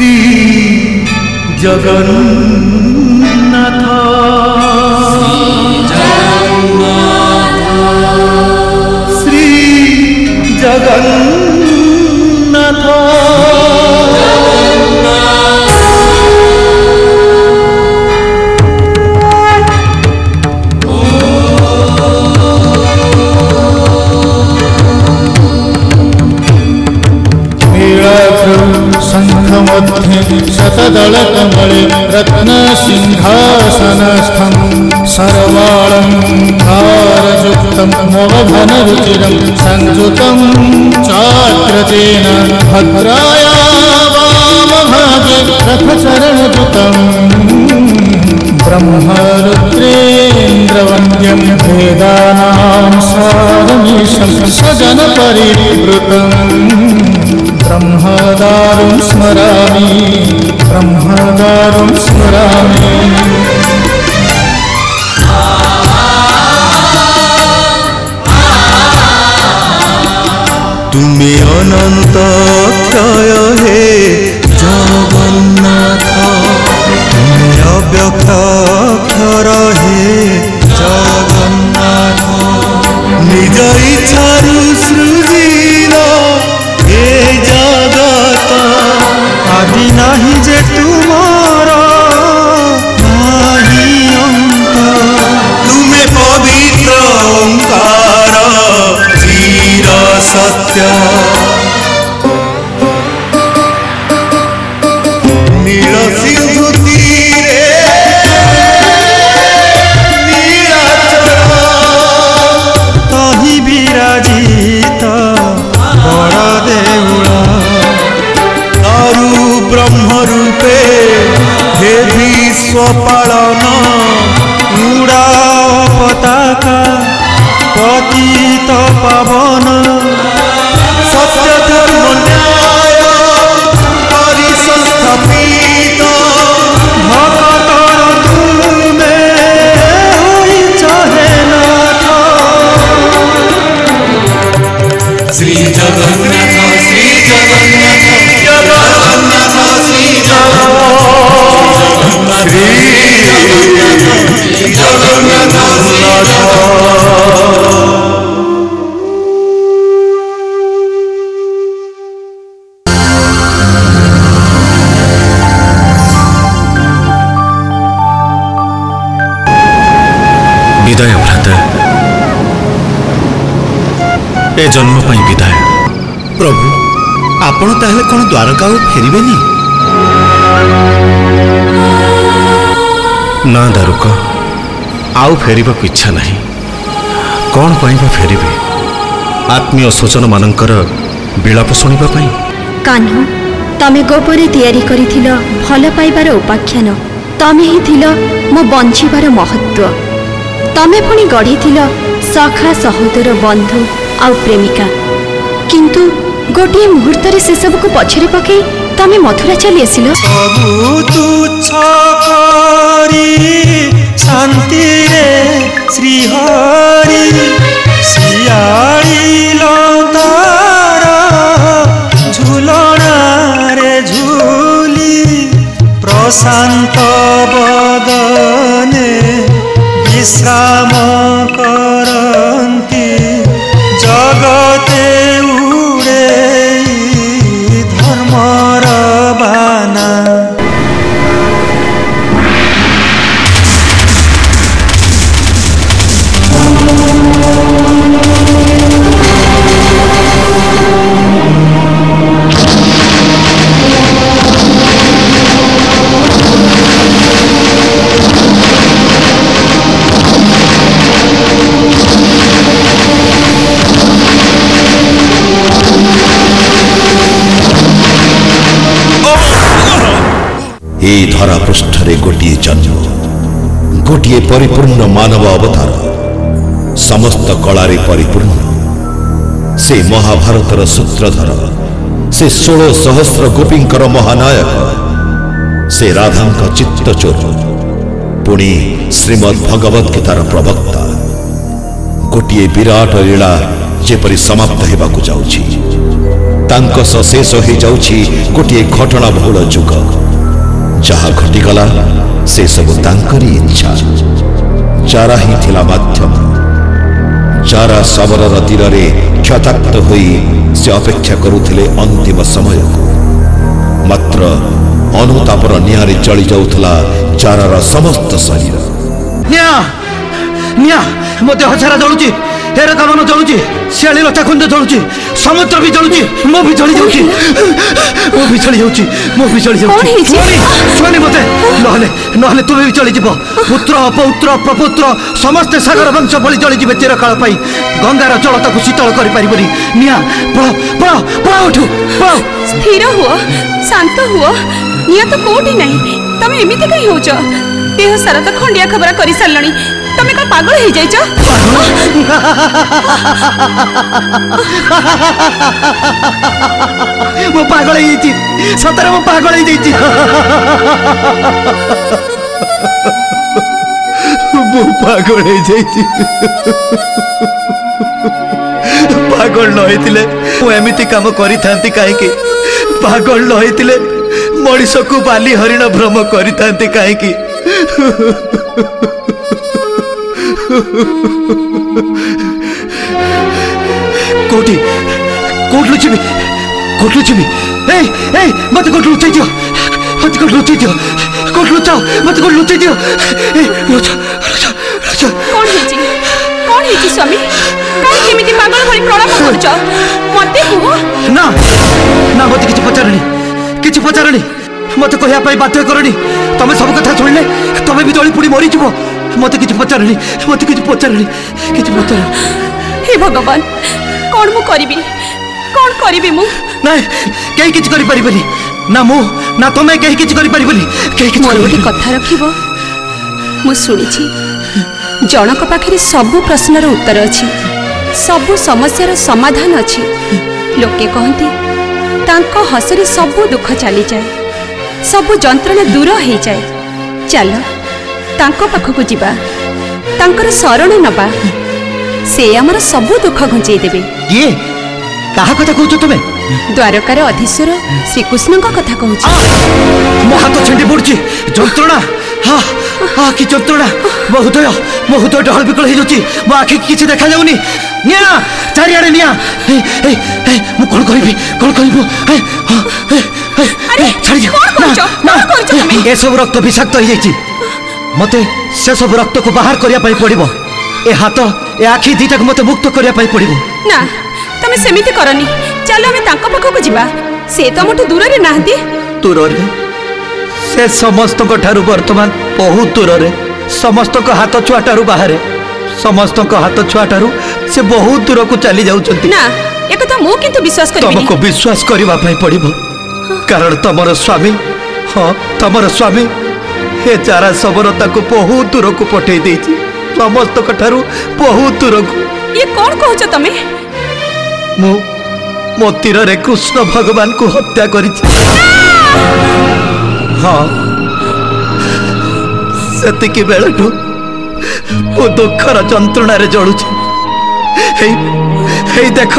শ্রী জগন্নাথ শ্রী জগন্নাথ रत्न कदलकमलिं रत्नसिंहासनस्थं सर्वालङ्कारयुक्तं नवघनरुचिरं सञ्जुतं चाग्रजेन भद्राया वामभागे रथचरणयुतम् ब्रह्मरुद्रेन्द्रवन्द्यं भेदानां सारमीशं स्वजनपरिवृतम् ब्रह्मदारुं स्मरामि ब्रह्मदारुं स्मरामि তুমি অনন্ত ক্ষয় হে জগন্নাথ তুমি অব্যক্ত ক্ষর হে জগন্নাথ নিজ ইচ্ছারু ଜନ୍ମ ପାଇଁ ବିଦାୟ ପ୍ରଭୁ ଆପଣ ତାହେଲେ କ'ଣ ଦ୍ୱାରକାକୁ ଫେରିବେନି ନା ଦାରୁକ ଆଉ ଫେରିବାକୁ ଇଚ୍ଛା ନାହିଁ କ'ଣ ପାଇଁ ବା ଫେରିବେ ଆତ୍ମୀୟ ସ୍ୱଜନମାନଙ୍କର ବିଳାପ ଶୁଣିବା ପାଇଁ କାହ୍ନୁ ତମେ ଗୋପରେ ତିଆରି କରିଥିଲ ଭଲ ପାଇବାର ଉପାଖ୍ୟାନ ତମେ ହିଁ ଥିଲ ମୋ ବଞ୍ଚିବାର ମହତ୍ଵ ତମେ ପୁଣି ଗଢ଼ିଥିଲ ସଖା ସହୋଦର ବନ୍ଧୁ ଆଉ ପ୍ରେମିକା କିନ୍ତୁ ଗୋଟିଏ ମୁହୂର୍ତ୍ତରେ ସେସବୁକୁ ପଛରେ ପକାଇ ତମେ ମଥୁରା ଚାଲି ଆସିଲ ଶାନ୍ତିରେ ଶ୍ରୀହରି ଶିଆଳିଲ ତାର ଝୁଲଣାରେ ଝୁଲି ପ୍ରଶାନ୍ତ ବଦନେ বিশ্রাম এই ধরা প্রস্থরে গোটিয়ে জন্ম গোটিয়ে পরিপূর্ণ মানব অবতার সমস্ত কলারে পরিপূর্ণ সে মহাভারতর সূত্রধর সে ষোল সহস্র গোপীঙ্কর মহানায়ক সে রাধাঙ্ক চিত্তচোর পুনি শ্রীমদ ভগবত গীতার প্রবক্তা ଗୋଟିଏ ବିରାଟ ଲୀଳା ଯେପରି ସମାପ୍ତ ହେବାକୁ ଯାଉଛି ତାଙ୍କ ସଶେଷ ହୋଇଯାଉଛି ଗୋଟିଏ ଘଟଣା ବହୁଳ ଯୁଗ ଯାହା ଘଟିଗଲା ସେସବୁ ତାଙ୍କରି ଇଚ୍ଛା ଚାରା ହିଁ ଥିଲା ମାଧ୍ୟମ ଚାରା ସବରର ତୀରରେ କ୍ଷତାକ୍ତ ହୋଇ ସେ ଅପେକ୍ଷା କରୁଥିଲେ ଅନ୍ତିମ ସମୟକୁ ମାତ୍ର ଅନୁତାପର ନିଆଁରେ ଚଳି ଯାଉଥିଲା ଚାରାର ସମସ୍ତ ଶରୀର ମୋତେ ହଜାର ଜଳୁଛି ଏର କାମନ ଜଳୁଛି ଶିଆଳି ଲଟାଖୁଣ୍ଡ ଜଳୁଛି ସମୁଦ୍ର ବି ଜଳୁଛି ମୁଁ ବି ଜଳି ଯାଉଛି ମୁଁ ବି ଜଳି ଯାଉଛି ମୁଁ ବି ଜଳି ଯାଉଛି ଛୁଆନି ମୋତେ ନହେଲେ ନହେଲେ ତୁମେ ବି ଚଳିଯିବ ପୁତ୍ର ଅପୌତ୍ର ପ୍ରପୁତ୍ର ସମସ୍ତେ ସାଗର ବଂଶ ଭଳି ଜଳିଯିବେ ଚିରକାଳ ପାଇଁ ଗଙ୍ଗାର ଜଳ ତାକୁ ଶୀତଳ କରିପାରିବନି ନିଆଁ ପଳ ପଳ ପଳ ଉଠୁ ପଳ ସ୍ଥିର ହୁଅ ଶାନ୍ତ ହୁଅ ନିଆଁ ତ କୋଉଠି ନାହିଁ ତମେ ଏମିତି କାହିଁ ହଉଛ ଦେହ ସାରା ତ ଖଣ୍ଡିଆ ଖବର କରିସାରିଲଣି ତମେ କଣ ପାଗଳ ହେଇଯାଇଛ ମୁଁ ପାଗଳ ହେଇଯାଇଛି ସତରେ ମୁଁ ପାଗଳ ହେଇଯାଇଛି ମୁଁ ପାଗଳ ହେଇଯାଇଛି ପାଗଳ ନ ହେଇଥିଲେ ମୁଁ ଏମିତି କାମ କରିଥାନ୍ତି କାହିଁକି ପାଗଳ ନ ହେଇଥିଲେ ମଣିଷକୁ ବାଲି ହରିଣ ଭ୍ରମ କରିଥାନ୍ତି କାହିଁକି కోటి కోట్లు చెవి కోట్లు చెవి ఏయ్ ఏయ్ మత కోట్లు వచ్చేద్యో మత కోట్లు వచ్చేద్యో కోట్లు వచ్చావు మత కోట్లు వచ్చేద్యో ఏయ్ రోజా రోజా రోజా কোন ହେଇଛି কোন ହେଇଛି ସ୍ୱାମୀ କାହିଁ କେମିତି ପାଗଳ ଭଳି ପ୍ରଣାମ କରୁଛ ମୋତେ କୁହ ନା ନା ମତେ କିଛି ପଚାରନି କିଛି ପଚାରନି মতো কে বাধ্য করনি তুমি সব কথা শুনলে তুমি বি জলি পুড়ি মরিযোগ মতো কিছু পচারনি মতো কিছু পচারনি কিছু পচার হে ভগবান কণ মু করিবি কণ করিবি মু না কে কিছু করি পারিবনি না মু না তুমি কে কিছু করি পারিবনি কে কিছু করি কথা রাখিব মু শুনিছি জনক পাখে সবু প্রশ্নর উত্তর অছি সবু সমস্যার সমাধান অছি লোকে কহতি তাঙ্ক হসরে সবু দুঃখ চালিযায় ସବୁ ଯନ୍ତ୍ରଣା ଦୂର ହେଇଯାଏ ଚାଲ ତାଙ୍କ ପାଖକୁ ଯିବା ତାଙ୍କର ଶରଣ ନେବା ସେ ଆମର ସବୁ ଦୁଃଖ ଘୁଞ୍ଚେଇ ଦେବେ କିଏ କାହା କଥା କହୁଛ ତୁମେ ଦ୍ୱାରକାର ଅଧୀଶ୍ୱର ଶ୍ରୀକୃଷ୍ଣଙ୍କ କଥା କହୁଛି ମୋ ହାତ ଛିଣ୍ଡି ପଡୁଛି ଯନ୍ତ୍ରଣା ହଁ আখি যন্ত্রণা মো হৃদয় মো হৃদয় ডহল বিকল হয়ে যাচ্ছি মো আখি কিছু দেখা যাওনি নিয়া চারিআড়ে নিয়া মু কোন করিবি কোন করিবু ছাড়ি এসব রক্ত বিষাক্ত হয়ে যাইছি মতে সেসব রক্তকে বাহার করিয়া পাই পড়িব এ হাত এ আখি দুইটাকে মতে মুক্ত করিয়া পাই পড়িব না তুমি সেমিতি করনি চলো আমি তাঙ্ক পাখকু যিবা সে তো মোটে দূরে নাহান্তি দূরে ସେ ସମସ୍ତଙ୍କ ଠାରୁ ବର୍ତ୍ତମାନ ବହୁ ଦୂରରେ ସମସ୍ତଙ୍କ ହାତ ଛୁଆ ଠାରୁ ବାହାରେ ସମସ୍ତଙ୍କ ହାତ ଛୁଆ ଠାରୁ ସେ ବହୁତ ଦୂରକୁ ଚାଲି ଯାଉଛନ୍ତି ନା ଏକଥା ମୁଁ କିନ୍ତୁ ବିଶ୍ୱାସ କରିବିନି ତମକୁ ବିଶ୍ୱାସ କରିବା ପାଇଁ ପଡ଼ିବ କାରଣ ତମର ସ୍ୱାମୀ ହଁ ତମର ସ୍ୱାମୀ ଏ ଚାରା ଶବର ତାକୁ ବହୁତ ଦୂରକୁ ପଠେଇ ଦେଇଛି ସମସ୍ତଙ୍କ ଠାରୁ ବହୁତ ଦୂରକୁ ଇଏ କ'ଣ କହୁଛ ତମେ ମୁଁ ମୋ ତୀରରେ କୃଷ୍ଣ ଭଗବାନଙ୍କୁ ହତ୍ୟା କରିଛି ହଁ ସେତିକି ବେଳଠୁ ମୁଁ ଦୁଃଖର ଯନ୍ତ୍ରଣାରେ ଜଳୁଛି ହେଇ ହେଇ ଦେଖ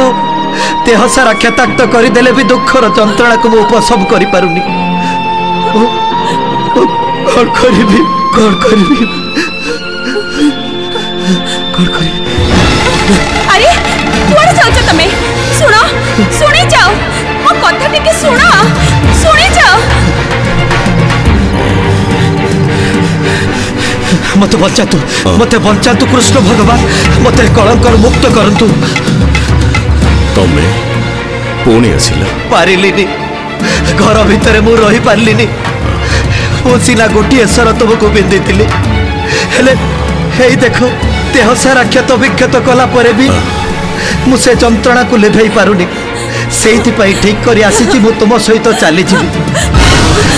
ଦେହ ସାରା କ୍ଷତାକ୍ତ କରିଦେଲେ ବି ଦୁଃଖର ଯନ୍ତ୍ରଣାକୁ ମୁଁ ଉପଶମ କରିପାରୁନି କ'ଣ କରିବି କ'ଣ କରିବି କ'ଣ କରିବି আরে কুয়াড়ে যাচ্ছ তুমি শুনো শুনে যাও মো কথা টিকে শুনো শুনে মতো বঞ্চাতু মতো বঞ্চাতু কৃষ্ণ ভগবান মতো কলঙ্কর মুক্ত করতু তুমি পুনি আসিল পারিলিনি ঘর ভিতরে মু রহি পারলিনি মু সিনা গোটিয়ে সর তোমাকে বিঁধিলি হলে এই দেখো দেহ সারা ক্ষত বিক্ষত কলা পরে বি মু সে যন্ত্রণাকু লেভাই পারুনি সেইথিপাই ঠিক করে আসিছি মু তোম সহিত চালিযিবি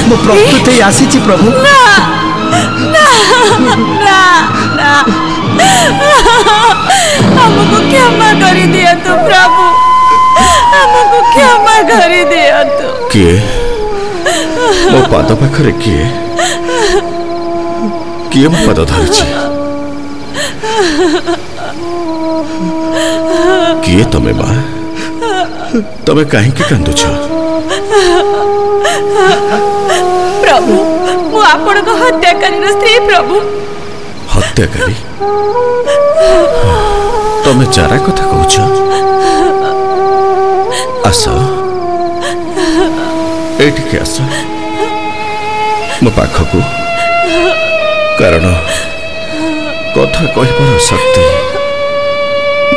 মু প্রস্তুত হয়ে আসিছি প্রভু না हमको क्षमा कर दिया तू प्रभु हमको क्षमा कर दिया तू किए ମୋ ପାଦ ପାଖରେ କିଏ କିଏ ମୋ ପାଦ ଧରିଛି କିଏ ତମେ ମା ତମେ କାହିଁକି କାନ୍ଦୁଛ ପ୍ରଭୁ ମୁଁ ଆପଣଙ୍କ ହତ୍ୟାକାରୀର ସ୍ତ୍ରୀ ପ୍ରଭୁ ହତ୍ୟାକାରୀ ତମେ ଚାରା କଥା କହୁଛ ଆସ ଏଇଠିକି ଆସ ମୋ ପାଖକୁ କାରଣ କଥା କହିବାର ଶକ୍ତି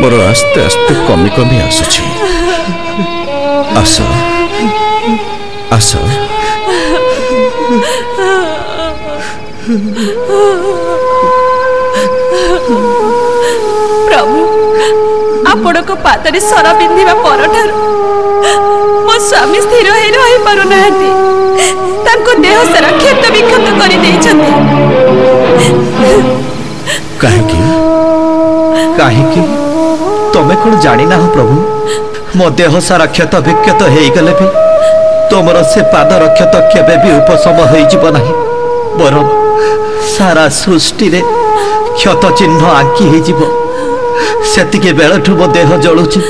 ମୋର ଆସ୍ତେ ଆସ୍ତେ କମି କମି ଆସୁଛି ଆସ ଆସ ପ୍ରଭୁ ଆପଣଙ୍କ ପାଦରେ ସର ପିନ୍ଧିବା ପରଠାରୁ ମୋ ସ୍ୱାମୀ ସ୍ଥିର ହୋଇ ରହିପାରୁନାହାନ୍ତି ତାଙ୍କ ଦେହ ସାରା କ୍ଷତ ବିକ୍ଷତ କରିଦେଇଛନ୍ତି କାହିଁକି କାହିଁକି ତମେ କ'ଣ ଜାଣିନାହ ପ୍ରଭୁ ମୋ ଦେହ ସାରା କ୍ଷତ ବିକ୍ଷତ ହେଇଗଲେ ବି ତମର ସେ ପାଦର କ୍ଷତ କେବେ ବି ଉପଶମ ହେଇଯିବ ନାହିଁ ବରଂ ସାରା ସୃଷ୍ଟିରେ କ୍ଷତ ଚିହ୍ନ ଆଙ୍କି ହେଇଯିବ ସେତିକି ବେଳଠୁ ମୋ ଦେହ ଜଳୁଛି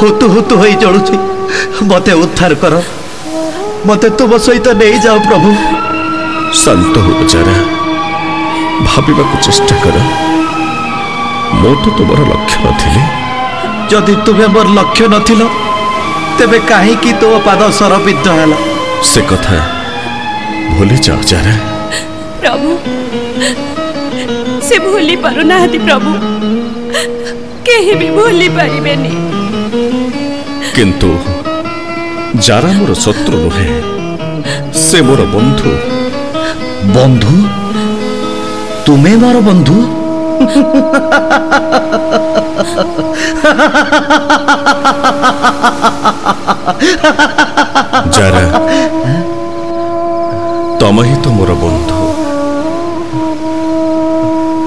ହୁତୁ ହୁତୁ ହୋଇ ଜଳୁଛି ମୋତେ ଉଦ୍ଧାର କର ମୋତେ ତୁମ ସହିତ ନେଇଯାଅ ପ୍ରଭୁ ଶାନ୍ତ ହୋ ଯାରା ଭାବିବାକୁ ଚେଷ୍ଟା କର ମୁଁ ତ ତୁମର ଲକ୍ଷ୍ୟ ନଥିଲି ଯଦି ତୁମେ ମୋର ଲକ୍ଷ୍ୟ ନଥିଲ ତେବେ କାହିଁକି ତୋ ପାଦ ସରବିଦ୍ଧ ହେଲା ସେ କଥା ଭୁଲି ଯାଅ ଯାରା प्रभु से भूली पारुना प्रभु कहीं भी भूली पारे किंतु যারা মোর শত্রু নুহে সে মোর বন্ধু বন্ধু তুমি মোর বন্ধু যারা তুমি তো মোর বন্ধু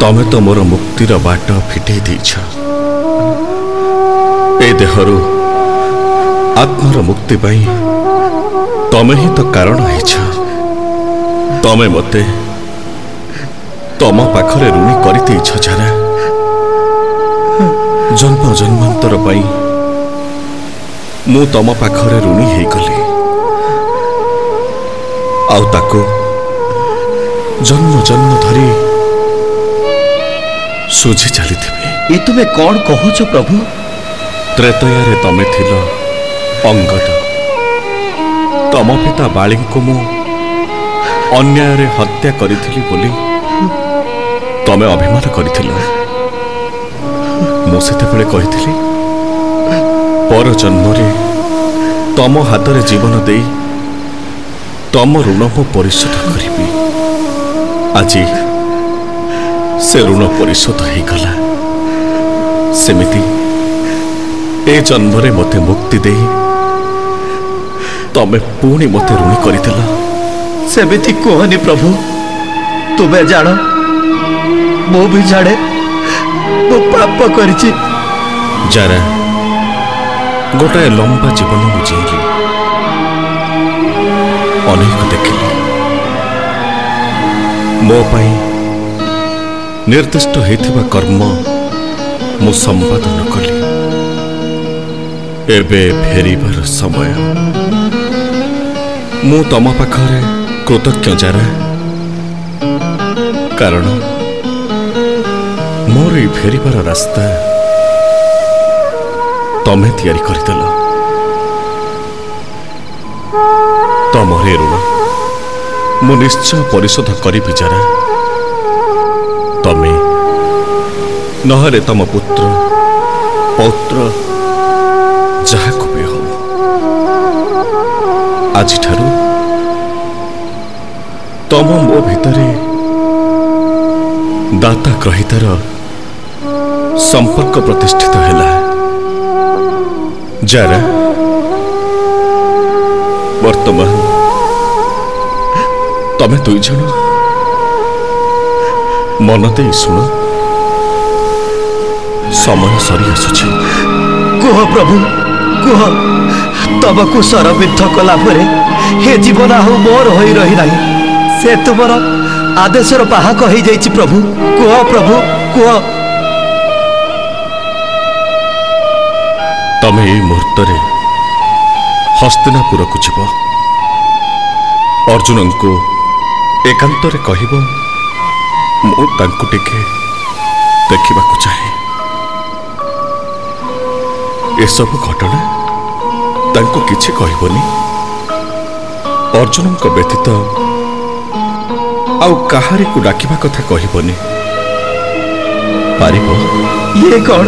ତମେ ତ ମୋର ମୁକ୍ତିର ବାଟ ଫିଟେଇ ଦେଇଛ ଏ ଦେହରୁ ଆତ୍ମାର ମୁକ୍ତି ପାଇଁ ତମେ ହିଁ ତ କାରଣ ହେଇଛ ତମେ ମୋତେ ତମ ପାଖରେ ଋଣି କରିଦେଇଛ ଯାରା ଜନ୍ମ ଜନ୍ମାନ୍ତର ପାଇଁ ମୁଁ ତମ ପାଖରେ ଋଣୀ ହେଇଗଲି ଆଉ ତାକୁ ଜନ୍ମ ଜନ୍ମ ଧରି ସୁଝି ଚାଲିଥିବେ ଏ ତୁମେ କ'ଣ କହୁଛ ପ୍ରଭୁ ତ୍ରେତୟାରେ ତମେ ଥିଲ ଅଙ୍ଗଦ ତମ ପିତା ବାଳୀଙ୍କୁ ମୁଁ ଅନ୍ୟାୟରେ ହତ୍ୟା କରିଥିଲି ବୋଲି ତମେ ଅଭିମାନ କରିଥିଲ ମୁଁ ସେତେବେଳେ କହିଥିଲି ପର ଜନ୍ମରେ ତମ ହାତରେ ଜୀବନ ଦେଇ ତମ ଋଣ ମୁଁ ପରିଶୋଧ କରିବି ଆଜି ସେ ଋଣ ପରିଶୋଧ ହେଇଗଲା ସେମିତି ଏ ଜନ୍ମରେ ମୋତେ ମୁକ୍ତି ଦେଇ ତମେ ପୁଣି ମୋତେ ଋଣୀ କରିଦେଲ ସେମିତି କୁହନି ପ୍ରଭୁ ତୁମେ ଜାଣ ମୁଁ ବି ଜାଣେ ମୁଁ ପାପ କରିଛି ଯାରା ଗୋଟାଏ ଲମ୍ବା ଜୀବନ ମୁଁ ଜିଇଲି ଅନେକ ଦେଖିଲି ମୋ ପାଇଁ ନିର୍ଦ୍ଦିଷ୍ଟ ହୋଇଥିବା କର୍ମ ମୁଁ ସମ୍ପାଦନ କଲି ଏବେ ଫେରିବାର ସମୟ ମୁଁ ତମ ପାଖରେ କୃତଜ୍ଞ ଜାରା କାରଣ ମୋର ଏଇ ଫେରିବାର ରାସ୍ତା ତମେ ତିଆରି କରିଦେଲ ତମର ଏ ଋଣ ମୁଁ ନିଶ୍ଚୟ ପରିଶୋଧ କରିବି ଯାରା तमे नहरे तम पुत्र पौत्र जहा को भी हम आज तम मो भितर दाता ग्रहितर संपर्क प्रतिष्ठित है जरा वर्तमान तमें दुईज ମନ ଦେଇ ଶୁଣ ସମୟ ସରି ଆସୁଛି କୁହ ପ୍ରଭୁ କୁହ ତମକୁ ସରବିଦ୍ଧ କଲା ପରେ ହେ ଜୀବନ ଆଉ ମୋର ହୋଇ ରହିନାହିଁ ସେ ତୁମର ଆଦେଶର ବାହକ ହେଇଯାଇଛି ପ୍ରଭୁ କୁହ ପ୍ରଭୁ କୁହ ତମେ ଏଇ ମୁହୂର୍ତ୍ତରେ ହସ୍ତିନାପୁରକୁ ଯିବ ଅର୍ଜୁନଙ୍କୁ ଏକାନ୍ତରେ କହିବ ମୁଁ ତାଙ୍କୁ ଟିକେ ଦେଖିବାକୁ ଚାହେଁ ଏସବୁ ଘଟଣା ତାଙ୍କୁ କିଛି କହିବନି ଅର୍ଜୁନଙ୍କ ବ୍ୟତୀତ ଆଉ କାହାରିକୁ ଡାକିବା କଥା କହିବନି ପାରିବ ଇଏ କ'ଣ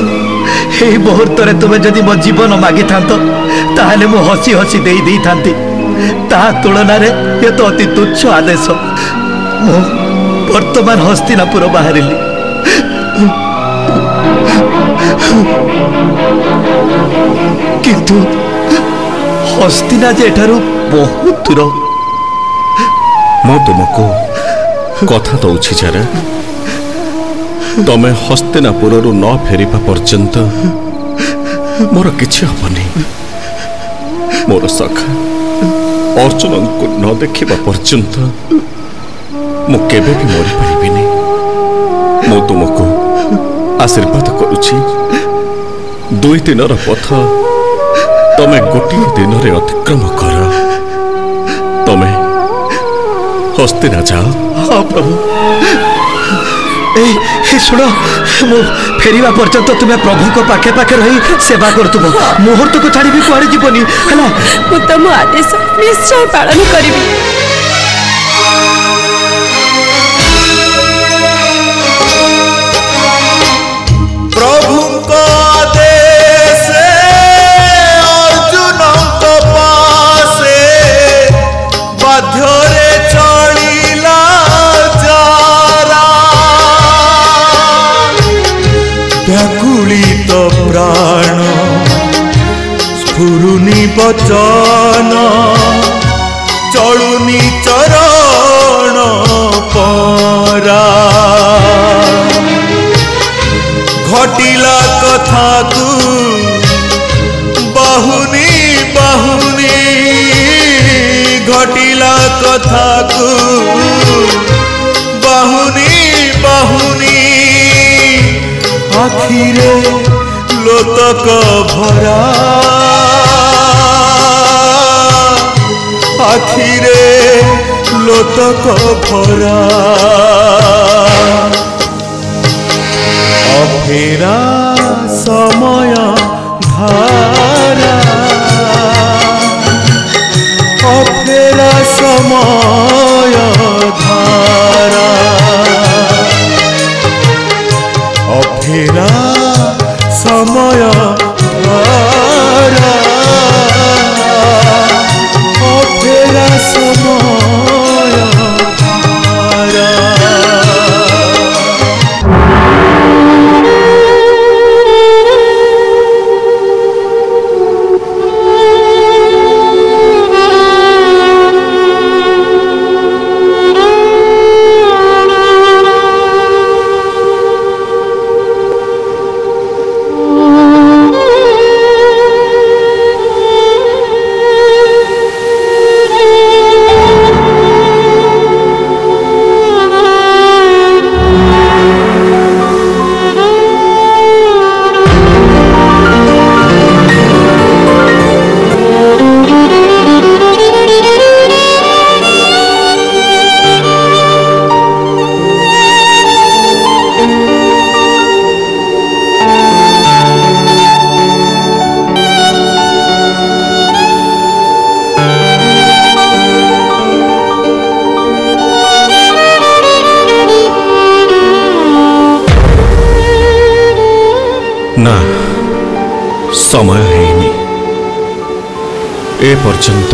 এই ମୁହୂର୍ତ୍ତରେ ତୁମେ ଯଦି ମୋ ଜୀବନ ମାଗିଥାନ୍ତ ତାହେଲେ ମୁଁ ହସି ହସି ଦେଇ ଦେଇଥାନ୍ତି তা ତୁଳନାରେ ଏ ତ ଅତି ତୁଚ୍ଛ ଆଦେଶ ମୁଁ বর্তমান হস্তিনাপুর বাহারিলি কিন্তু হস্তিনা যে এঠার বহুত দূর মু তোমাকে কথা দৌছি যারা তুমি হস্তিনাপুরর ন ফেরিবা পর্যন্ত মোর কিছু হবনি মোর সখা অর্জুনকে ন দেখিবা পর্যন্ত ମୁଁ କେବେ ବି ମରିପାରିବିନି ମୁଁ ତୁମକୁ ଆଶୀର୍ବାଦ କରୁଛି ଦୁଇ ଦିନର ପଥ ତମେ ଗୋଟିଏ ଦିନରେ ଅତିକ୍ରମ କର ତମେ ହସ୍ତିନା ଯାଅ ହଁ ପ୍ରଭୁ এই শুনো মু ফেরিবা পর্যন্ত তুমি প্রভুক পাখে পাখে রহি সেবা করতুব মুহূর্তকু ছাড়িবি কুয়াড়ে যাবনি হ্যাঁ মু তোম আদেশ নিশ্চয় পালন করিবি खुरुनी बचन चलुनी चरण परा घटिला कथा तु बहुनी बहुनी घटिला कथा तु बहुनी बहुनी आखिरे लोतक भरा পাখিরে লোতক ভরা অফেরা সময় ধারা অফেরা সময় ଏ ପର୍ଯ୍ୟନ୍ତ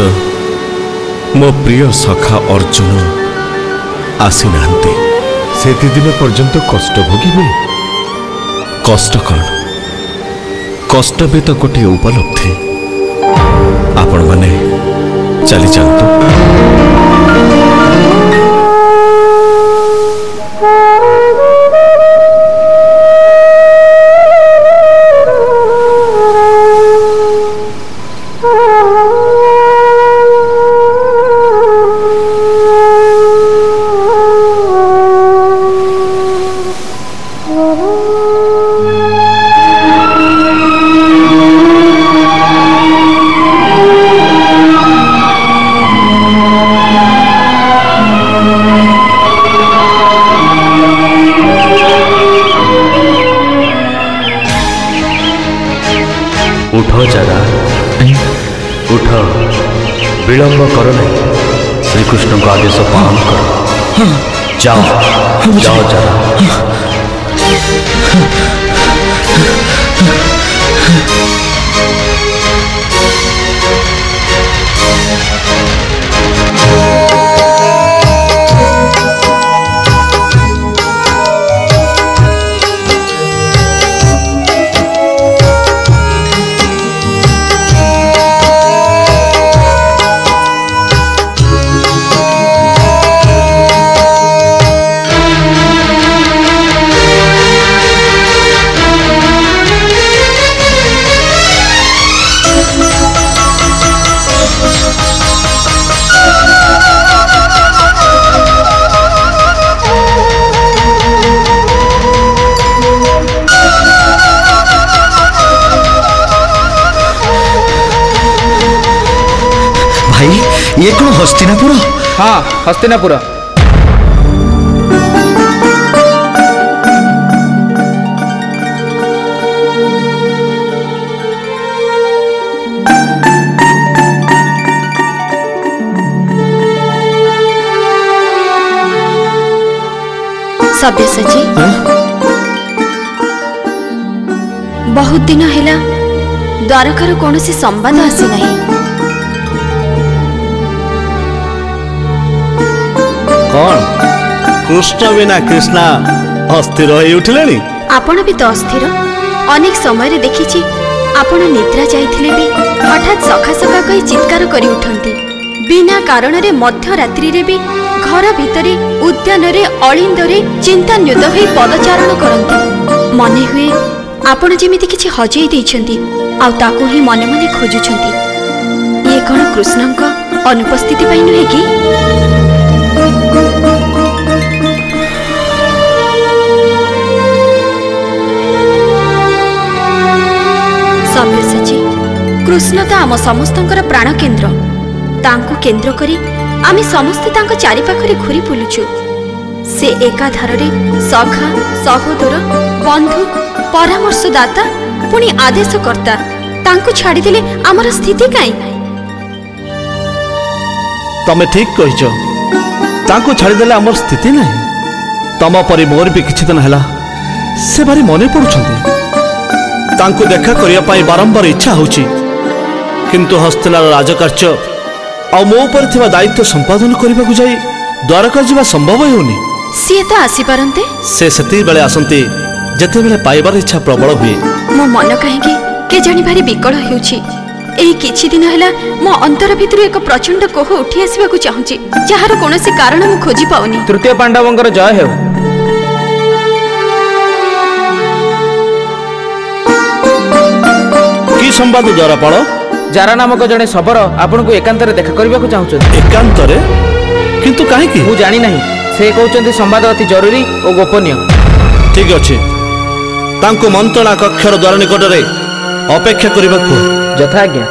ମୋ ପ୍ରିୟ ସଖା ଅର୍ଜୁନ ଆସିନାହାନ୍ତି ସେତେଦିନ ପର୍ଯ୍ୟନ୍ତ କଷ୍ଟ ଭୋଗିବେ କଷ୍ଟ କ'ଣ କଷ୍ଟ ବି ତ ଗୋଟିଏ ଉପଲବ୍ଧି ଆପଣମାନେ ଚାଲିଯାଆନ୍ତୁ उठ चारा उठ विलंब कर नहीं श्रीकृष्ण को आदेश पालन कर जाओ जाओ जरा हस्तिनापुर हाँ हस्तिनापुर सब्यसाची हाँ? बहुत दिन है द्वारकार कौन संवाद आसी नहीं କଣ କୃଷ୍ଣ ବିନା କୃଷ୍ଣା ଅସ୍ଥିର ହେଇ ଉଠିଲେଣି ଆପଣ ବି ତ ଅସ୍ଥିର ଅନେକ ସମୟରେ ଦେଖିଛି ଆପଣ ନିଦ୍ରା ଯାଇଥିଲେ ବି ହଠାତ୍ ସଖା ସଖା କହି ଚିତ୍କାର କରି ଉଠନ୍ତି ବିନା କାରଣରେ ମଧ୍ୟରାତ୍ରିରେ ବି ଘର ଭିତରେ ଉଦ୍ୟାନରେ ଅଳିନ୍ଦରେ ଚିନ୍ତାନ୍ୟୁତ ହୋଇ ପଦଚାରଣ କରନ୍ତି ମନେ ହୁଏ ଆପଣ ଯେମିତି କିଛି ହଜେଇ ଦେଇଛନ୍ତି ଆଉ ତାକୁ ହିଁ ମନେ ମନେ ଖୋଜୁଛନ୍ତି ଇଏ କ'ଣ କୃଷ୍ଣଙ୍କ ଅନୁପସ୍ଥିତି ପାଇଁ ନୁହେଁ କି କୃଷ୍ଣତା ଆମ ସମସ୍ତଙ୍କର ପ୍ରାଣକେନ୍ଦ୍ର ତାଙ୍କୁ କେନ୍ଦ୍ର କରି ଆମେ ସମସ୍ତେ ତାଙ୍କ ଚାରିପାଖରେ ଘୁରି ବୁଲୁଛୁ ସେ ଏକାଧାରରେ ସଖା ସହୋଦର ବନ୍ଧୁ ପରାମର୍ଶଦାତା ପୁଣି ଆଦେଶକର୍ତ୍ତା ତାଙ୍କୁ ଛାଡ଼ିଦେଲେ ଆମର ସ୍ଥିତି କାହିଁ ତମେ ଠିକ କହିଛ ତାଙ୍କୁ ଛାଡ଼ିଦେଲେ ଆମର ସ୍ଥିତି ନାହିଁ ତମ ପରି ମୋର ବି କିଛି ଦିନ ହେଲା ସେ ଭାରି ମନେ ପଡ଼ୁଛନ୍ତି ତାଙ୍କୁ ଦେଖା କରିବା ପାଇଁ ବାରମ୍ବାର ଇଚ୍ଛା ହେଉଛି କିନ୍ତୁ ହସ୍ତେଲାର ରାଜକାର୍ଯ୍ୟ ଆଉ ମୋ ଉପରେ ଥିବା ଦାୟିତ୍ୱ ସମ୍ପାଦନ କରିବାକୁ ଯାଇ ଦ୍ୱାରକା ଯିବା ସମ୍ଭବ ହେଉନି ସିଏ ତ ଆସିପାରନ୍ତେ ସେ ସେତିକିବେଳେ ଆସନ୍ତି ଯେତେବେଳେ ପାଇବାର ଇଚ୍ଛା ପ୍ରବଳ ହୁଏ ମୋ ମନ କାହିଁକି କେଜାଣି ଭାରି ବିକଳ ହେଉଛି ଏହି କିଛି ଦିନ ହେଲା ମୋ ଅନ୍ତର ଭିତରୁ ଏକ ପ୍ରଚଣ୍ଡ କୋହ ଉଠି ଆସିବାକୁ ଚାହୁଁଛି ଯାହାର କୌଣସି କାରଣ ମୁଁ ଖୋଜି ପାଉନି ତୃତୀୟ ପାଣ୍ଡବଙ୍କର ଜୟ ହେଉ କି ସମ୍ବାଦ ଦ୍ୱାରପାଳ ଜାରା ନାମକ ଜଣେ ଶବର ଆପଣଙ୍କୁ ଏକାନ୍ତରେ ଦେଖା କରିବାକୁ ଚାହୁଁଛନ୍ତି ଏକାନ୍ତରେ କିନ୍ତୁ କାହିଁକି ମୁଁ ଜାଣିନାହିଁ ସେ କହୁଛନ୍ତି ସମ୍ବାଦ ଅତି ଜରୁରୀ ଓ ଗୋପନୀୟ ଠିକ୍ ଅଛି ତାଙ୍କୁ ମନ୍ତ୍ରଣା କକ୍ଷର ଦ୍ୱାର ନିକଟରେ ଅପେକ୍ଷା କରିବାକୁ ଯଥା ଆଜ୍ଞା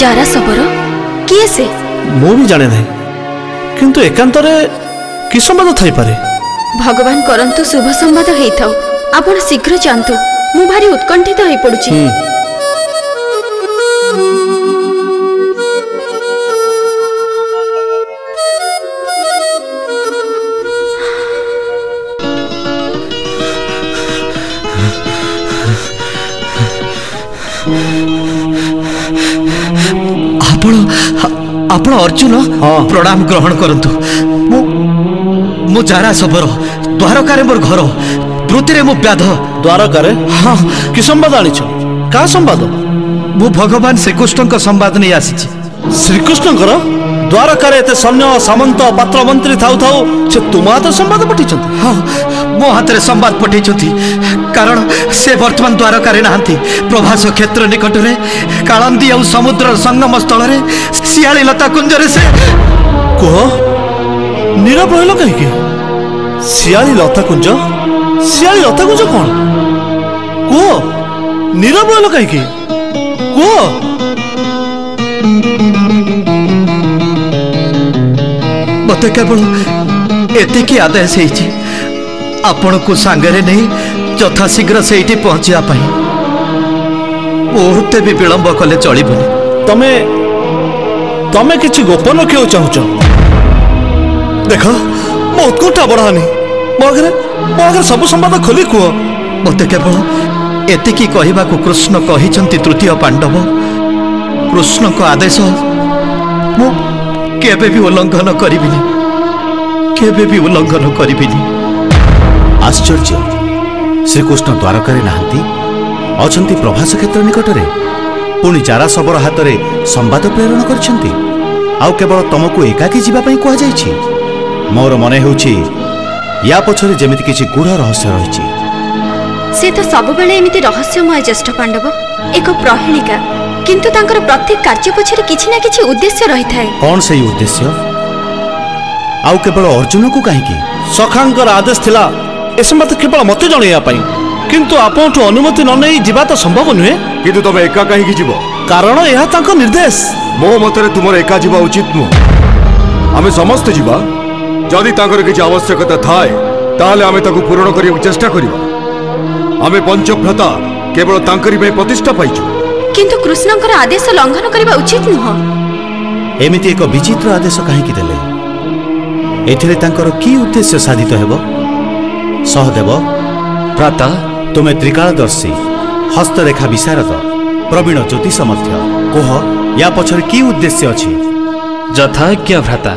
ଜାରା ଶବର କିଏ ସେ ମୁଁ ବି ଜାଣେ ନାହିଁ କିନ୍ତୁ ଏକାନ୍ତରେ କି ସମ୍ବାଦ ଥାଇପାରେ ଭଗବାନ କରନ୍ତୁ ଶୁଭ ସମ୍ବାଦ ହେଇଥାଉ ଆପଣ ଶୀଘ୍ର ଯାଆନ୍ତୁ ମୁଁ ଭାରି ଉତ୍କଣ୍ଠିତ ହେଇପଡ଼ୁଛି ଆପଣ ଅର୍ଜୁନ ପ୍ରଣାମ ଗ୍ରହଣ କରନ୍ତୁ ମୁଁ ଜାରା ଶବର ଦ୍ୱାରକାରେ ମୋର ଘର ଧୃତିରେ ମୁଁ ବ୍ୟାଧ ଦ୍ୱାରକାରେ ହଁ କି ସମ୍ବାଦ ଆଣିଛ କାହା ସମ୍ବାଦ ମୁଁ ଭଗବାନ ଶ୍ରୀକୃଷ୍ଣଙ୍କ ସମ୍ବାଦ ନେଇ ଆସିଛି ଶ୍ରୀକୃଷ୍ଣଙ୍କର ଦ୍ୱାରକାରେ ଏତେ ସୈନ୍ୟ ସାମନ୍ତ ପାତ୍ରମନ୍ତ୍ରୀ ଥାଉ ଥାଉ ସେ ତୁମ ହାତରେ ସମ୍ବାଦ ପଠାଇଛନ୍ତି ହଁ ମୋ ହାତରେ ସମ୍ବାଦ ପଠାଇଛନ୍ତି କାରଣ ସେ ବର୍ତ୍ତମାନ ଦ୍ୱାରକାରେ ନାହାନ୍ତି ପ୍ରଭାସ କ୍ଷେତ୍ର ନିକଟରେ କାଳନ୍ଦୀ ଆଉ ସମୁଦ୍ରର ସଙ୍ଗମ ସ୍ଥଳରେ ଶିଆଳି ଲତା କୁଞ୍ଜରେ ସେ କୁହ ନୀରବ ରହିଲ କାହିଁକି ଶିଆଳି ଲତା କୁଞ୍ଜ ଶିଆଳି ଲତା କୁଞ୍ଜ କ'ଣ କୁହ ନୀରବ ରହିଲ କାହିଁକି କୁହ ମତେ କେବଳ ଏତିକି ଆଦେଶ ହେଇଛି ଆପଣଙ୍କୁ ସାଙ୍ଗରେ ନେଇ ଯଥାଶୀଘ୍ର ସେଇଠି ପହଞ୍ଚିବା ପାଇଁ ମୁହୂର୍ତ୍ତେ ବି ବିଳମ୍ବ କଲେ ଚଳିବନି ତମେ ତମେ କିଛି ଗୋପନ ରଖିବାକୁ ଚାହୁଁଛ ଦେଖ ମୋ ଉତ୍କଣ୍ଠା ବଢ଼ାନି ମୋ ଆଗରେ ମୋ ଆଗରେ ସବୁ ସମ୍ବାଦ ଖୋଲି କୁହ ମୋତେ କେବଳ ଏତିକି କହିବାକୁ କୃଷ୍ଣ କହିଛନ୍ତି ତୃତୀୟ ପାଣ୍ଡବ କୃଷ୍ଣଙ୍କ ଆଦେଶ ମୁଁ କେବେ ବି ଉଲ୍ଲଙ୍ଘନ କରିବିନି କେବେ ବି ଉଲ୍ଲଙ୍ଘନ କରିବିନି ଆଶ୍ଚର୍ଯ୍ୟ ଶ୍ରୀକୃଷ୍ଣ ଦ୍ୱାରକାରେ ନାହାନ୍ତି ଅଛନ୍ତି ପ୍ରଭାସ କ୍ଷେତ୍ର ନିକଟରେ ପୁଣି ଚାରା ଶବର ହାତରେ ସମ୍ବାଦ ପ୍ରେରଣ କରିଛନ୍ତି ଆଉ କେବଳ ତମକୁ ଏକାକୀ ଯିବା ପାଇଁ କୁହାଯାଇଛି ମୋର ମନେ ହେଉଛି ୟା ପଛରେ ଯେମିତି କିଛି ଗୃଢ ରହସ୍ୟ ରହିଛି ସେ ତ ସବୁବେଳେ ଏମିତି ରହସ୍ୟମୟ ଜ୍ୟେଷ୍ଠ ପାଣ୍ଡବ ଏକ ପ୍ରହେଳିକା কিন্তু তাঁর প্রত্যেক কার্য পছরে কিছু না কিছু উদ্দেশ্য রয়েছে কোণ সেই উদ্দেশ্য আউ কেবল অর্জুনকু কাহিকি সখাঙ্কর আদেশ লা এসম্বাদ কেবল মতে জনেয়া পাই কিন্তু আপনাঠু অনুমতি ন নেই যা তো সম্ভব নুহে কিন্তু তবে একা কাহিকি যাব কারণ এহা তাঁর নির্দেশ মো মতরে তোমার একা যা উচিত নু আমি সমস্ত যা যদি তাঁর কিছু আবশ্যকতা থাকে তাহলে আমি তাকে পূরণ করার চেষ্টা করি আমি পঞ্চভ্রতা কেবল তাঁকরি প্রতিষ্ঠা পাইছু କିନ୍ତୁ କୃଷ୍ଣଙ୍କର ଆଦେଶ ଲଙ୍ଘନ କରିବା ଉଚିତ ନୁହଁ ଏମିତି ଏକ ବିଚିତ୍ର ଆଦେଶ କାହିଁକି ଦେଲେ ଏଥିରେ ତାଙ୍କର କି ଉଦ୍ଦେଶ୍ୟ ସାଧିତ ହେବ ସହଦେବ ପ୍ରାତା ତୁମେ ତ୍ରିକାଳଦର୍ଶୀ ହସ୍ତରେଖା ବିଶାରଦ ପ୍ରବୀଣ ଜ୍ୟୋତିଷ ମଧ୍ୟ କୁହ ୟା ପଛରେ କି ଉଦ୍ଦେଶ୍ୟ ଅଛି ଯଥାଜ୍ଞ ଭ୍ରାତା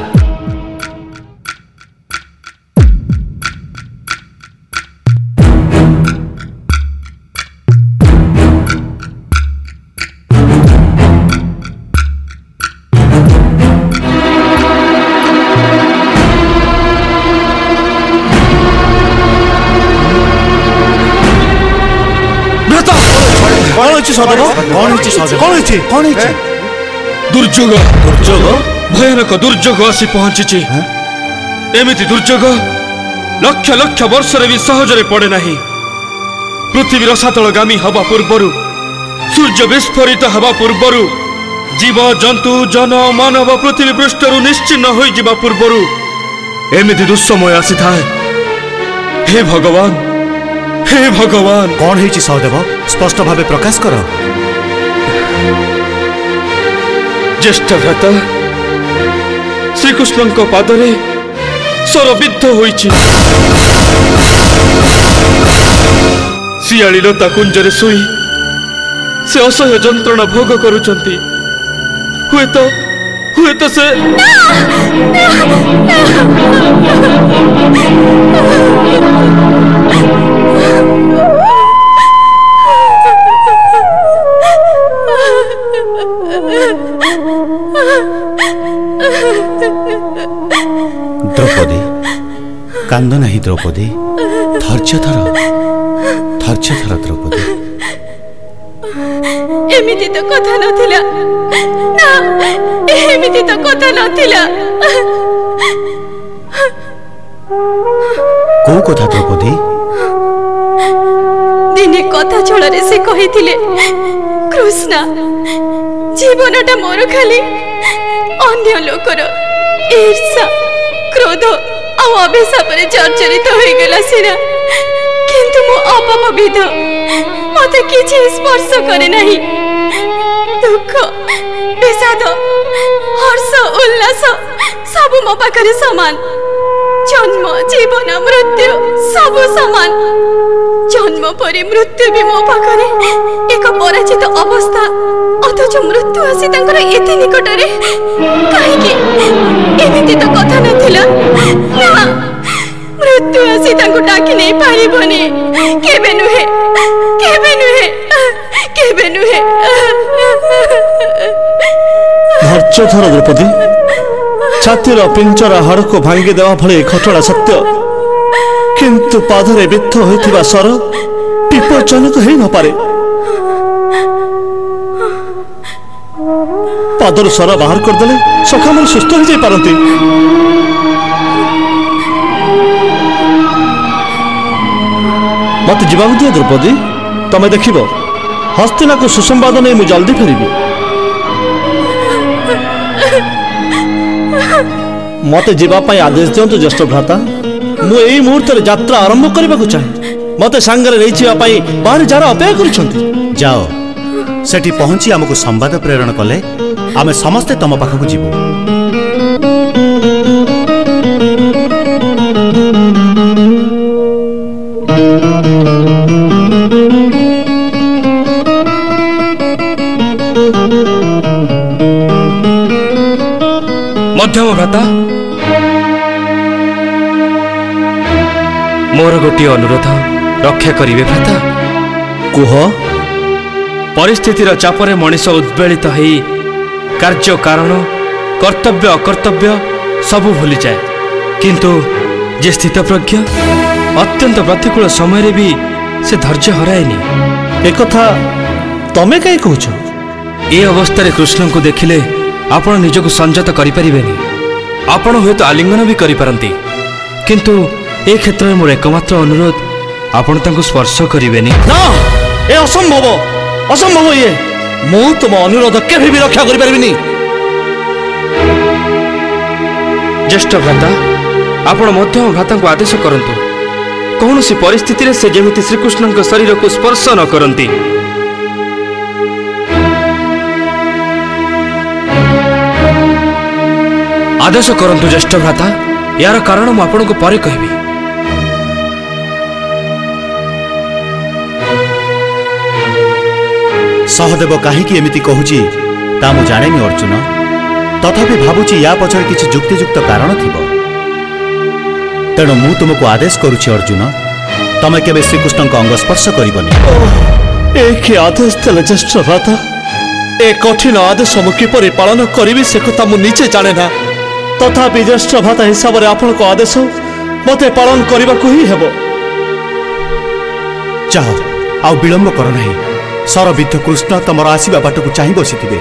କରିଛି କରିଛି କରିଛି ଦୁର୍ଯୋଗ ଦୁର୍ଯୋଗ ଭୟାନକ ଦୁର୍ଯୋଗ ଆସି ପହଞ୍ଚିଛି ଏମିତି ଦୁର୍ଯୋଗ ଲକ୍ଷ ଲକ୍ଷ ବର୍ଷରେ ବି ସହଜରେ ପଡ଼େ ନାହିଁ ପୃଥିବୀର ସାତଳଗାମୀ ହେବା ପୂର୍ବରୁ ସୂର୍ଯ୍ୟ ବିସ୍ଫୋରିତ ହେବା ପୂର୍ବରୁ ଜୀବଜନ୍ତୁ ଜନ ମାନବ ପୃଥିବୀ ପୃଷ୍ଠରୁ ନିଶ୍ଚିହ୍ନ ହୋଇଯିବା ପୂର୍ବରୁ ଏମିତି ଦୁଃସମୟ ଆସିଥାଏ ହେ ଭଗବାନ ହେ ଭଗବାନ କ'ଣ ହେଇଛି ସହଦେବ ସ୍ପଷ୍ଟ ଭାବେ ପ୍ରକାଶ କର ଜ୍ୟେଷ୍ଠ ଭ୍ରାତା ଶ୍ରୀକୃଷ୍ଣଙ୍କ ପାଦରେ ସ୍ୱରବିଦ୍ଧ ହୋଇଛି ଶିଆଳି ଲତା କୁଞ୍ଜରେ ଶୋଇ ସେ ଅସହ୍ୟ ଯନ୍ତ୍ରଣା ଭୋଗ କରୁଛନ୍ତି ହୁଏତ ହୁଏତ ସେ ନା ନା ନା ପରେ ସେ କହିଥିଲେ କୃଷ୍ଣ ଜୀବନଟା ମୋର ଖାଲି ଅନ୍ୟ ଲୋକର ଈର୍ଷା କ୍ରୋଧ ଆଉ ଅଭିଶାପରେ ଜର୍ଜରିତ ହୋଇଗଲା ସିନା କିନ୍ତୁ ମୁଁ ଅପବିଧ ମୋତେ କିଛି ସ୍ପର୍ଶ କରେ ନାହିଁ ଦୁଃଖ ବିଷାଦ ହର୍ଷ ଉଲ୍ଲାସ ସବୁ ମୋ ପାଖରେ ସମାନ জন্ম জীবন মৃত্যু সব সমান জন্ম পরে মৃত্যু বি মো পাখে এক পরাজিত অবস্থা অথচ মৃত্যু আসি তাঁকর এতে নিকটরে কী এমিতি তো কথা নথিলা না মৃত্যু আসি তাঁক ডাকি নেই পারিবনি কেবে নুহে কেবে নুহে কেবে নুহে ধৈর্য ধর দ্রৌপদী ଛାତିର ପିଞ୍ଚର ହାଡ଼କୁ ଭାଙ୍ଗି ଦେବା ଭଳି ଘଟଣା ସତ୍ୟ କିନ୍ତୁ ପାଦରେ ବିଥ ହୋଇଥିବା ସ୍ୱର ବିପଜନକ ହେଇ ନପାରେ ପାଦରୁ ସ୍ୱର ବାହାର କରିଦେଲେ ସକାମରେ ସୁସ୍ଥ ହୋଇଯାଇପାରନ୍ତି ମୋତେ ଯିବାକୁ ଦିଅ ଦ୍ରୌପଦୀ ତମେ ଦେଖିବ ହସ୍ତିନାକୁ ସୁସମ୍ବାଦ ନେଇ ମୁଁ ଜଲ୍ଦି ଫେରିବି ମତେ ଯିବା ପାଇଁ ଆଦେଶ ଦିଅନ୍ତୁ ଜ୍ୟେଷ୍ଠ ଭ୍ରାତା ମୁଁ ଏଇ ମୁହୂର୍ତ୍ତରେ ଯାତ୍ରା ଆରମ୍ଭ କରିବାକୁ ଚାହେଁ ମତେ ସାଙ୍ଗରେ ନେଇଯିବା ପାଇଁ ବାହାରେ ଯାହାର ଅପେକ୍ଷା କରୁଛନ୍ତି ଯାଅ ସେଠି ପହଞ୍ଚି ଆମକୁ ସମ୍ବାଦ ପ୍ରେରଣ କଲେ ଆମେ ସମସ୍ତେ ତମ ପାଖକୁ ଯିବୁ म गोरोध रक्षा गरे भ्रातातिर चापले उद्वेलित कार्य कारण कर्तव्य अकर्तव्य सब भुलिए स्थित प्रज्ञ अत्यंत प्रतिकूल समय धैर्य हराएन एक तमे कहीँ कृष्ण को देखिले ଆପଣ ନିଜକୁ ସଂଯତ କରିପାରିବେନି ଆପଣ ହୁଏତ ଆଲିଙ୍ଗନ ବି କରିପାରନ୍ତି କିନ୍ତୁ ଏ କ୍ଷେତ୍ରରେ ମୋର ଏକମାତ୍ର ଅନୁରୋଧ ଆପଣ ତାଙ୍କୁ ସ୍ପର୍ଶ କରିବେନି ଏ ଅସମ୍ଭବ ଅସମ୍ଭବ ଇଏ ମୁଁ ତୁମ ଅନୁରୋଧ କେବେ ବି ରକ୍ଷା କରିପାରିବିନି ଜ୍ୟେଷ୍ଠ ଭ୍ରାତା ଆପଣ ମଧ୍ୟମ ଭ୍ରାତାଙ୍କୁ ଆଦେଶ କରନ୍ତୁ କୌଣସି ପରିସ୍ଥିତିରେ ସେ ଯେମିତି ଶ୍ରୀକୃଷ୍ଣଙ୍କ ଶରୀରକୁ ସ୍ପର୍ଶ ନ କରନ୍ତି আদেশ করন্তু জ্যেষ্ঠ ভ্রাতা ইয়ার কারণ মু আপনার পরে কহবি সহদেব কাহিকি এমিতি কহুছি তা মু জানেনি অর্জুন তথাপি ভাবুছি ইয়া পছরে কিছু যুক্তিযুক্ত কারণ থিব তেণু মু তোমাকে আদেশ করুছি অর্জুন তুমি কেবে শ্রীকৃষ্ণক অঙ্গ স্পর্শ করবনি এ কি আদেশ দেলে জ্যেষ্ঠ ভ্রাতা এ কঠিন আদেশ মু কিপর পালন করিবি সে কথা মু নিজে জানে না ତଥା ବିଜେଷ୍ଠ ଭାତା ହିସାବରେ ଆପଣଙ୍କ ଆଦେଶ ମୋତେ ପାଳନ କରିବାକୁ ହିଁ ହେବ ଚାହ ଆଉ ବିଳମ୍ବ କର ନାହିଁ ସରବିଦ୍ଧ କୃଷ୍ଣ ତମର ଆସିବା ବାଟକୁ ଚାହିଁ ବସିଥିବେ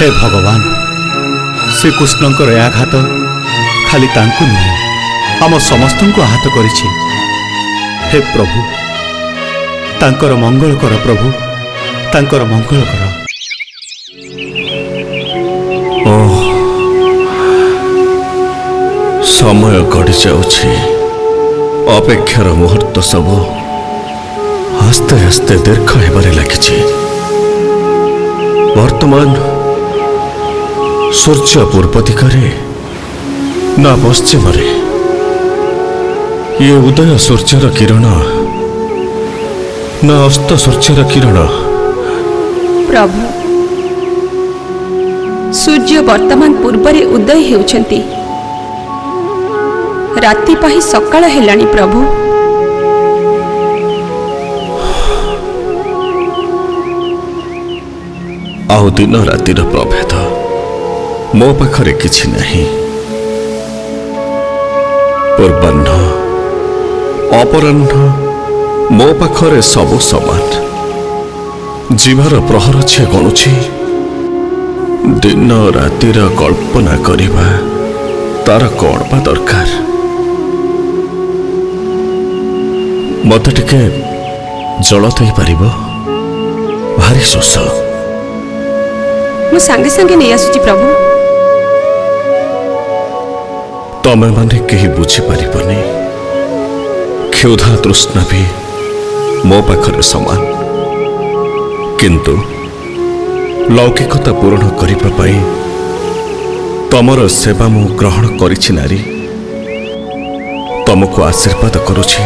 ହେ ଭଗବାନ ଶ୍ରୀକୃଷ୍ଣଙ୍କର ଏ ଆଘାତ ଖାଲି ତାଙ୍କୁ ନୁହେଁ ଆମ ସମସ୍ତଙ୍କୁ ଆହତ କରିଛି ହେ ପ୍ରଭୁ ତାଙ୍କର ମଙ୍ଗଳକର ପ୍ରଭୁ ତାଙ୍କର ମଙ୍ଗଳ କର ସମୟ କଟିଯାଉଛି ଅପେକ୍ଷାର ମୁହୂର୍ତ୍ତ ସବୁ ଆସ୍ତେ ଆସ୍ତେ ଦୀର୍ଘ ହେବାରେ ଲାଗିଛି ବର୍ତ୍ତମାନ ସୂର୍ଯ୍ୟ ପୂର୍ବ ଦିଗରେ ନା ପଶ୍ଚିମରେ ଇଏ ଉଦୟ ସୂର୍ଯ୍ୟର କିରଣ ନା ଅସ୍ତ ସୂର୍ଯ୍ୟର କିରଣ ପ୍ରଭୁ ସୂର୍ଯ୍ୟ ବର୍ତ୍ତମାନ ପୂର୍ବରେ ଉଦୟ ହେଉଛନ୍ତି ରାତି ପାହି ସକାଳ ହେଲାଣି ପ୍ରଭୁ ଆଉ ଦିନ ରାତିର ପ୍ରଭେଦ ମୋ ପାଖରେ କିଛି ନାହିଁ ପୂର୍ବାହ୍ନ ଅପରାହ୍ନ ମୋ ପାଖରେ ସବୁ ସମାନ ଯିବାର ପ୍ରହର ଛେ ଗଣୁଛି ଦିନ ରାତିର କଳ୍ପନା କରିବା ତାର କ'ଣ ବା ଦରକାର ମୋତେ ଟିକେ ଜଳ ଦେଇପାରିବ ଭାରି ଶୋଷ ମୁଁ ସାଙ୍ଗେ ସାଙ୍ଗେ ନେଇ ଆସୁଛି ପ୍ରଭୁ ତମେମାନେ କେହି ବୁଝିପାରିବନି କ୍ଷୁଧା ତୃଷ୍ଣା ବି ମୋ ପାଖରେ ସମାନ କିନ୍ତୁ ଲୌକିକତା ପୂରଣ କରିବା ପାଇଁ ତମର ସେବା ମୁଁ ଗ୍ରହଣ କରିଛି ନାରୀ ତମକୁ ଆଶୀର୍ବାଦ କରୁଛି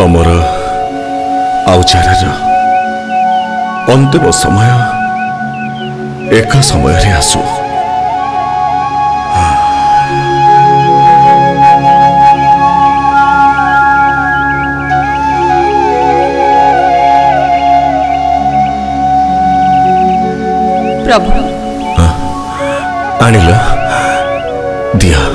ତମର ଆଉ ଚାରାର ଅନ୍ତିମ ସମୟ ଏକ ସମୟରେ ଆସୁ अनिल दिया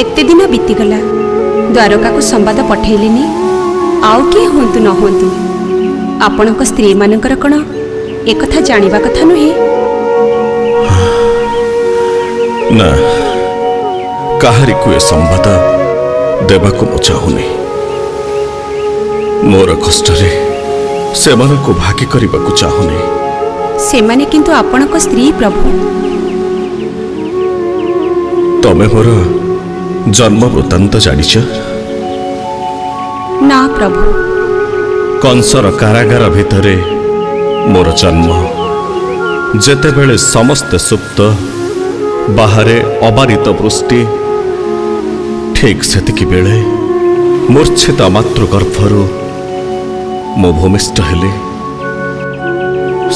ଏତେ ଦିନ ବିତିଗଲା ଦ୍ୱାରକାକୁ ସମ୍ବାଦ ପଠାଇଲେନି ଆଉ କିଏ ହୁଅନ୍ତୁ ନ ହୁଅନ୍ତୁ ଆପଣଙ୍କ ସ୍ତ୍ରୀମାନଙ୍କର କ'ଣ ଏକଥା ଜାଣିବା କଥା ନୁହେଁ ନା କାହାରିକୁ ଏ ସମ୍ବାଦ ଦେବାକୁ ମୁଁ ଚାହୁଁନି ମୋର କଷ୍ଟରେ ସେମାନଙ୍କୁ ଭାଗି କରିବାକୁ ଚାହୁଁନି ସେମାନେ କିନ୍ତୁ ଆପଣଙ୍କ ସ୍ତ୍ରୀ ପ୍ରଭୁ ତମେ ମୋର ଜନ୍ମ ବୃତ୍ତାନ୍ତ ଜାଣିଛ ନା ପ୍ରଭୁ କଂସର କାରାଗାର ଭିତରେ ମୋର ଜନ୍ମ ଯେତେବେଳେ ସମସ୍ତେ ସୁପ୍ତ ବାହାରେ ଅବାରିତ ବୃଷ୍ଟି ଠିକ୍ ସେତିକି ବେଳେ ମୂର୍ଚ୍ଛିତ ମାତୃଗର୍ଭରୁ ମୁଁ ଭୂମିଷ୍ଠ ହେଲି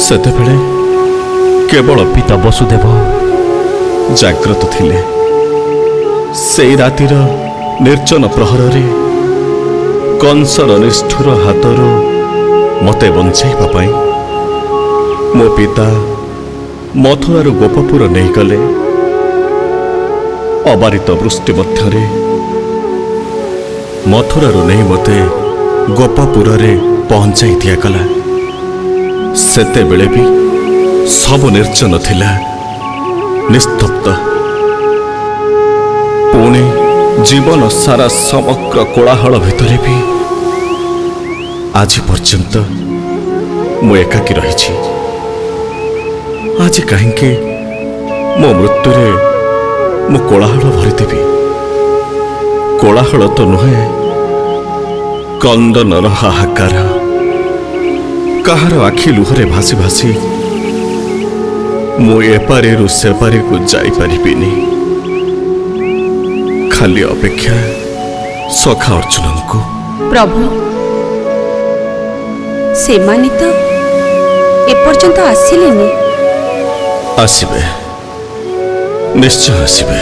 ସେତେବେଳେ କେବଳ ପିତା ବସୁଦେବ ଜାଗ୍ରତ ଥିଲେ ସେଇ ରାତିର ନିର୍ଜନ ପ୍ରହରରେ କଂସର ନିଷ୍ଠୁର ହାତରୁ ମୋତେ ବଞ୍ଚାଇବା ପାଇଁ ମୋ ପିତା ମଥୁରାରୁ ଗୋପପୁର ନେଇଗଲେ ଅବାରିତ ବୃଷ୍ଟି ମଧ୍ୟରେ ମଥୁରାରୁ ନେଇ ମୋତେ ଗୋପପୁରରେ ପହଞ୍ଚାଇ ଦିଆଗଲା ସେତେବେଳେ ବି ସବୁ ନିର୍ଜନ ଥିଲା ନିସ୍ତବ୍ଧ ମନେ ଜୀବନ ସାରା ସମଗ୍ର କୋଳାହଳ ଭିତରେ ବି ଆଜି ପର୍ଯ୍ୟନ୍ତ ମୁଁ ଏକାକି ରହିଛି ଆଜି କାହିଁକି ମୋ ମୃତ୍ୟୁରେ ମୁଁ କୋଳାହଳ ଭରିଦେବି କୋଳାହଳ ତ ନୁହେଁ କନ୍ଦନର ହାହାକାର କାହାର ଆଖି ଲୁହରେ ଭାସି ଭାସି ମୁଁ ଏପାରେରୁ ସେପାରେକୁ ଯାଇପାରିବିନି ଖାଲି ଅପେକ୍ଷା ସଖା ଅର୍ଜୁନଙ୍କୁ ପ୍ରଭୁ ସେମାନେ ତ ଏପର୍ଯ୍ୟନ୍ତ ଆସିଲେନି ଆସିବେ ନିଶ୍ଚୟ ଆସିବେ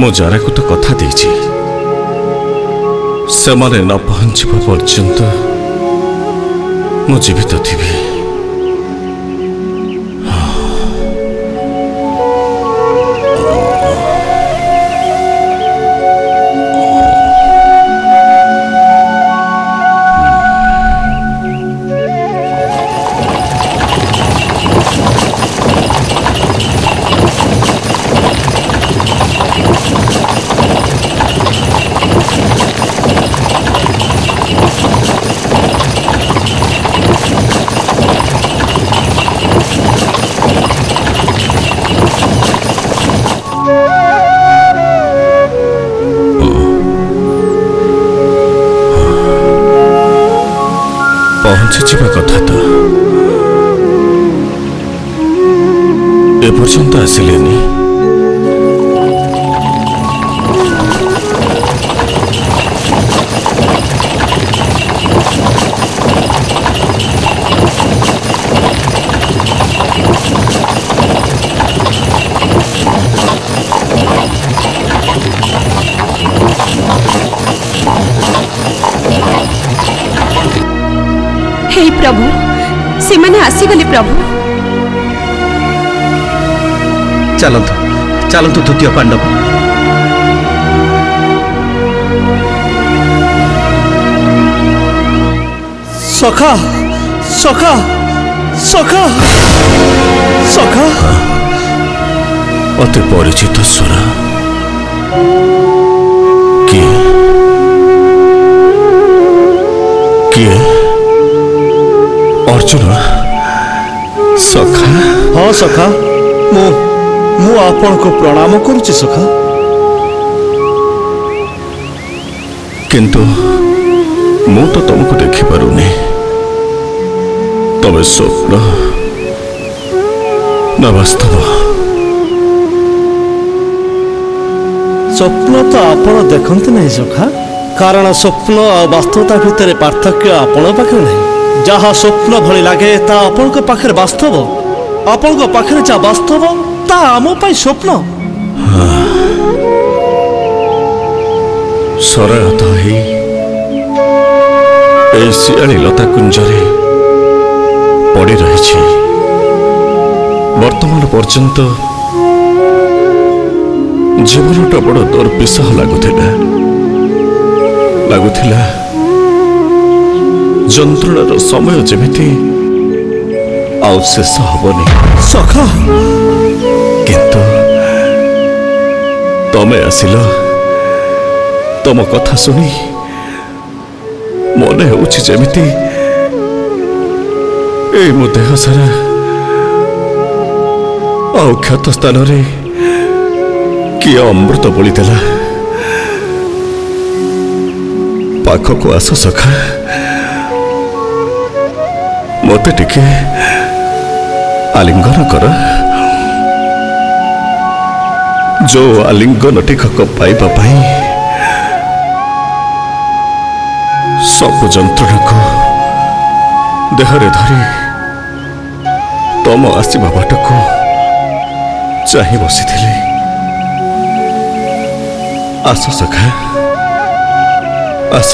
ମୁଁ ଜାରାକୁ ତ କଥା ଦେଇଛି ସେମାନେ ନ ପହଞ୍ଚିବା ପର୍ଯ୍ୟନ୍ତ ମୁଁ ଜୀବିତ ଥିବି ఎంత అసలేని हे प्रभु से आसगले प्रभु চালন্তু চালন্তু తృతీయ పాండవ সখা সখা সখা সখা অতি পরিচিত সোনা কে কে অর্চনা সখা হ হ্যাঁ, সখা মু ମୁଁ ଆପଣଙ୍କୁ ପ୍ରଣାମ କରୁଛି ସଖା କିନ୍ତୁ ମୁଁ ତ ତମକୁ ଦେଖିପାରୁନି ତମେ ସ୍ୱପ୍ନ ନା ବାସ୍ତବ ସ୍ୱପ୍ନ ତ ଆପଣ ଦେଖନ୍ତି ନାହିଁ ସଖା କାରଣ ସ୍ୱପ୍ନ ଆଉ ବାସ୍ତବତା ଭିତରେ ପାର୍ଥକ୍ୟ ଆପଣଙ୍କ ପାଖରେ ନାହିଁ ଯାହା ସ୍ୱପ୍ନ ଭଳି ଲାଗେ ତାହା ଆପଣଙ୍କ ପାଖରେ ବାସ୍ତବ ଆପଣଙ୍କ ପାଖରେ ଯାହା ବାସ୍ତବ આમો પણ સ્વપ્ન ସରଳତା ହେଇ ଏ ଶିଆଳି ଲତା କୁଞ୍ଜରେ ପଡ଼ି ରହିଛି ବର୍ତ୍ତମାନ ପର୍ଯ୍ୟନ୍ତ ଜୀବନଟା ବଡ଼ ଦର୍ପିଶାହ ଲାଗୁଥିଲା ଲାଗୁଥିଲା ଯନ୍ତ୍ରଣାର ସମୟ ଯେମିତି ଆଉ ଶେଷ ହବନି ସଖା ତମେ ଆସିଲ ତମ କଥା ଶୁଣି ମନେ ହେଉଛି ଯେମିତି ଏଇ ମୋ ଦେହ ସାରା ଆଉ କ୍ଷତ ସ୍ଥାନରେ କିଏ ଅମୃତ ବୋଳିଦେଲା ପାଖକୁ ଆସ ସଖା ମୋତେ ଟିକେ ଆଲିଙ୍ଗନ କର जो आलिङ्ग नटी सब पाणाको देहरे धरी त म आसि बाटको चाहिँ बसि सखा आस